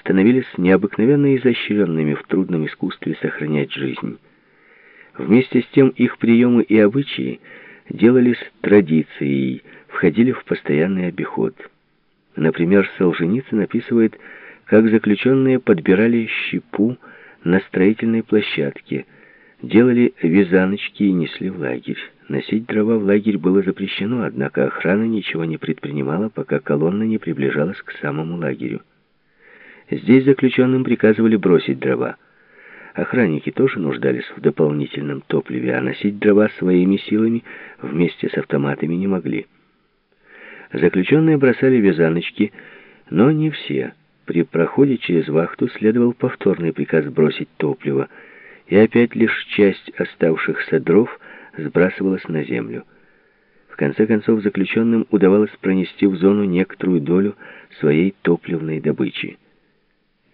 становились необыкновенно изощренными в трудном искусстве сохранять жизнь. Вместе с тем их приемы и обычаи делались традицией, входили в постоянный обиход. Например, Солженицын описывает, как заключенные подбирали щепу на строительной площадке, делали вязаночки и несли в лагерь. Носить дрова в лагерь было запрещено, однако охрана ничего не предпринимала, пока колонна не приближалась к самому лагерю. Здесь заключенным приказывали бросить дрова. Охранники тоже нуждались в дополнительном топливе, а носить дрова своими силами вместе с автоматами не могли. Заключенные бросали вязаночки, но не все. При проходе через вахту следовал повторный приказ бросить топливо, и опять лишь часть оставшихся дров сбрасывалась на землю. В конце концов, заключенным удавалось пронести в зону некоторую долю своей топливной добычи.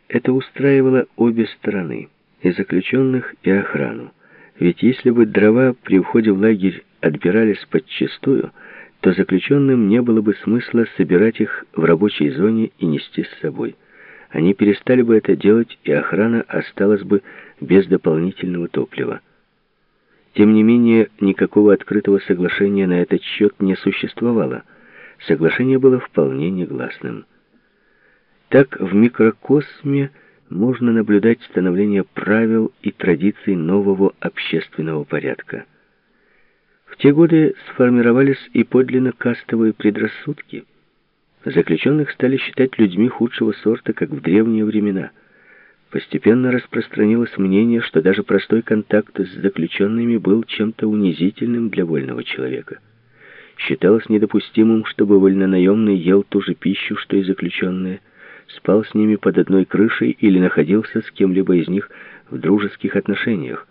Это устраивало обе стороны, и заключенных, и охрану. Ведь если бы дрова при входе в лагерь отбирались подчистую, то заключенным не было бы смысла собирать их в рабочей зоне и нести с собой. Они перестали бы это делать, и охрана осталась бы без дополнительного топлива. Тем не менее, никакого открытого соглашения на этот счет не существовало. Соглашение было вполне негласным. Так в микрокосме можно наблюдать становление правил и традиций нового общественного порядка. В те годы сформировались и подлинно кастовые предрассудки. Заключенных стали считать людьми худшего сорта, как в древние времена. Постепенно распространилось мнение, что даже простой контакт с заключенными был чем-то унизительным для вольного человека. Считалось недопустимым, чтобы вольнонаемный ел ту же пищу, что и заключенные – спал с ними под одной крышей или находился с кем-либо из них в дружеских отношениях.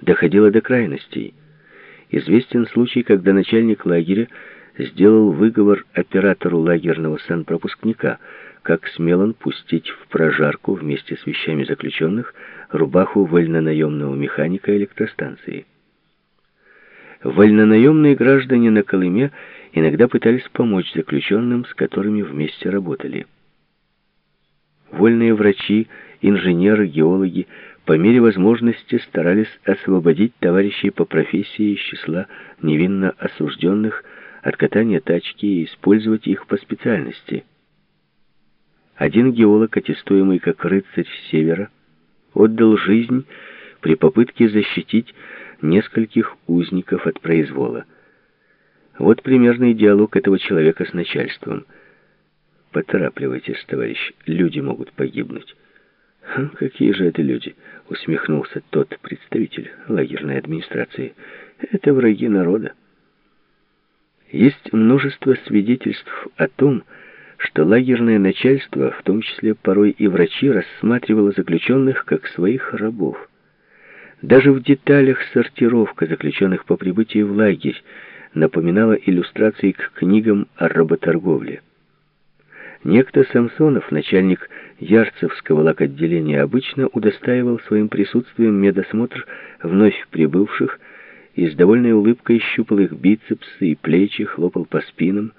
Доходило до крайностей. Известен случай, когда начальник лагеря сделал выговор оператору лагерного санпропускника, как смел он пустить в прожарку вместе с вещами заключенных рубаху вольнонаемного механика электростанции. Вольнонаемные граждане на Колыме иногда пытались помочь заключенным, с которыми вместе работали. Вольные врачи, инженеры, геологи по мере возможности старались освободить товарищей по профессии из числа невинно осужденных от катания тачки и использовать их по специальности. Один геолог, аттестуемый как рыцарь севера, отдал жизнь при попытке защитить нескольких узников от произвола. Вот примерный диалог этого человека с начальством – «Поторапливайтесь, товарищ, люди могут погибнуть». «Какие же это люди?» — усмехнулся тот представитель лагерной администрации. «Это враги народа». Есть множество свидетельств о том, что лагерное начальство, в том числе порой и врачи, рассматривало заключенных как своих рабов. Даже в деталях сортировка заключенных по прибытии в лагерь напоминала иллюстрации к книгам о работорговле. Некто Самсонов, начальник Ярцевского лакотделения, обычно удостаивал своим присутствием медосмотр вновь прибывших и с довольной улыбкой щупал их бицепсы и плечи, хлопал по спинам.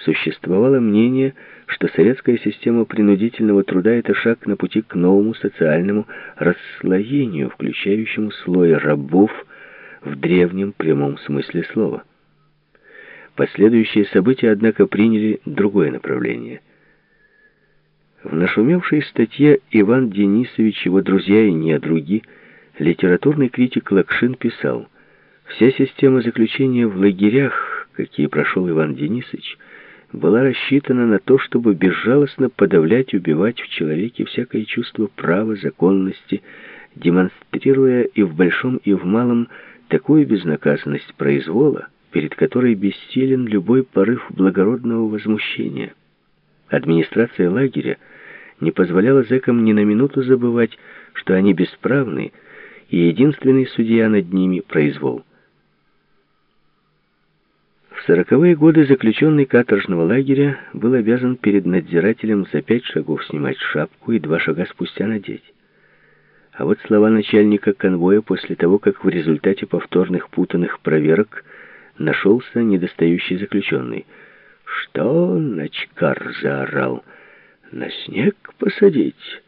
Существовало мнение, что советская система принудительного труда — это шаг на пути к новому социальному расслоению, включающему слой рабов в древнем прямом смысле слова. Последующие события, однако, приняли другое направление. В нашумевшей статье Иван Денисович, его друзья и недруги, литературный критик Лакшин писал, «Вся система заключения в лагерях, какие прошел Иван Денисович, была рассчитана на то, чтобы безжалостно подавлять, убивать в человеке всякое чувство права, законности, демонстрируя и в большом, и в малом такую безнаказанность произвола, перед которой бессилен любой порыв благородного возмущения. Администрация лагеря не позволяла зэкам ни на минуту забывать, что они бесправны, и единственный судья над ними — произвол. В сороковые годы заключенный каторжного лагеря был обязан перед надзирателем за пять шагов снимать шапку и два шага спустя надеть. А вот слова начальника конвоя после того, как в результате повторных путанных проверок нашелся недостающий заключенный. «Что?» — Начкар заорал. на снег посадить?»